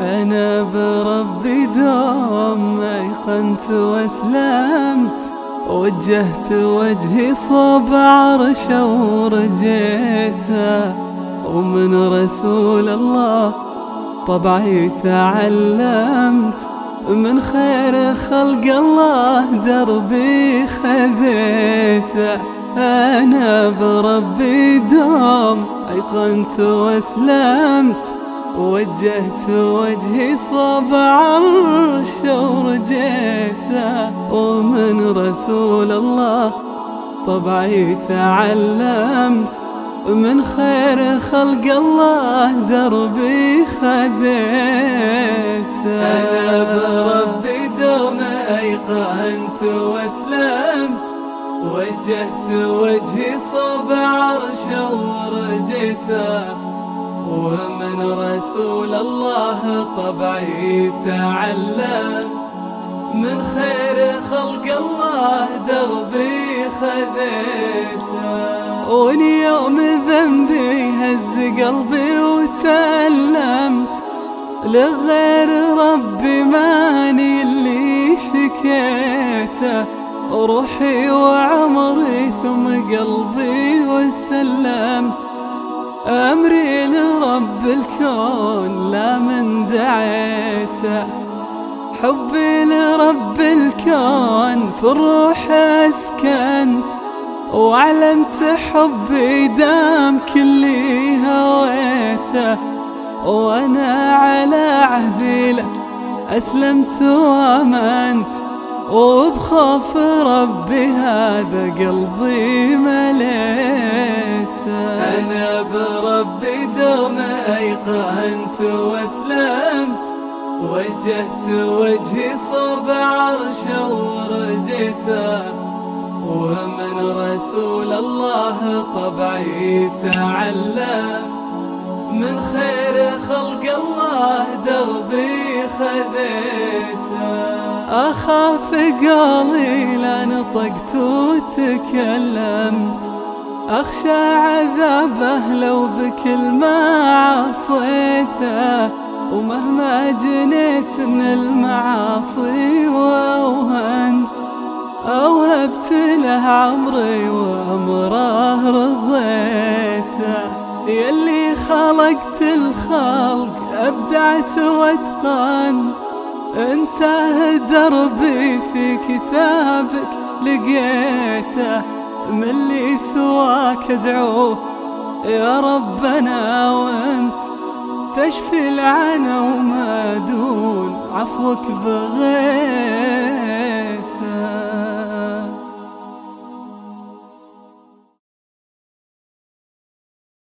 أنا بربي دوم أيقنت وأسلمت وجهت وجهي صوب عرشه ورجيته ومن رسول الله طبعي تعلمت من خير خلق الله دربي خذيته أنا بربي دوم أيقنت وأسلمت وجهت وجهي صوب عرش ورجيته ومن رسول الله طبعي تعلمت من خير خلق الله دربي خذيته. أنا بربي دوم أيقنت وأسلمت. وجهت وجهي صوب عرشه ورجيته ومن رسول الله طبعي تعلمت من خير خلق الله دربي خذيته ونيوم ذنبي هز قلبي وتألمت. لغير ربي ماني اللي شكيته روحي وعمري ثم قلبي وسلمت. أمري لرب الكون لا من دعيته. حبي لرب الكون في الروح أسكنت. وأعلنت حبي دام كلي هويته. وأنا على عهدي له أسلمت وآمنت. وبخوف ربي هذا قلبي مليته أيقنت وأسلمت وجهت وجهي صوب عرشه ورجيته ومن رسول الله طبعي تعلمت. من خير خلق الله دربي خذيته أخاف قولي لا نطقت وتكلمت أخشى عذابه لو بكل ما عصيته ومهما جنيت من المعاصي وأوهنت أوهبت له عمري وأمره رضيته. يلي خلقت الخلق أبدعت واتقنت انتهى دربي في كتابك لقيته. من اللي سواك ادعوه يا ربنا وانت تشفي العنا وما دون عفوك بغير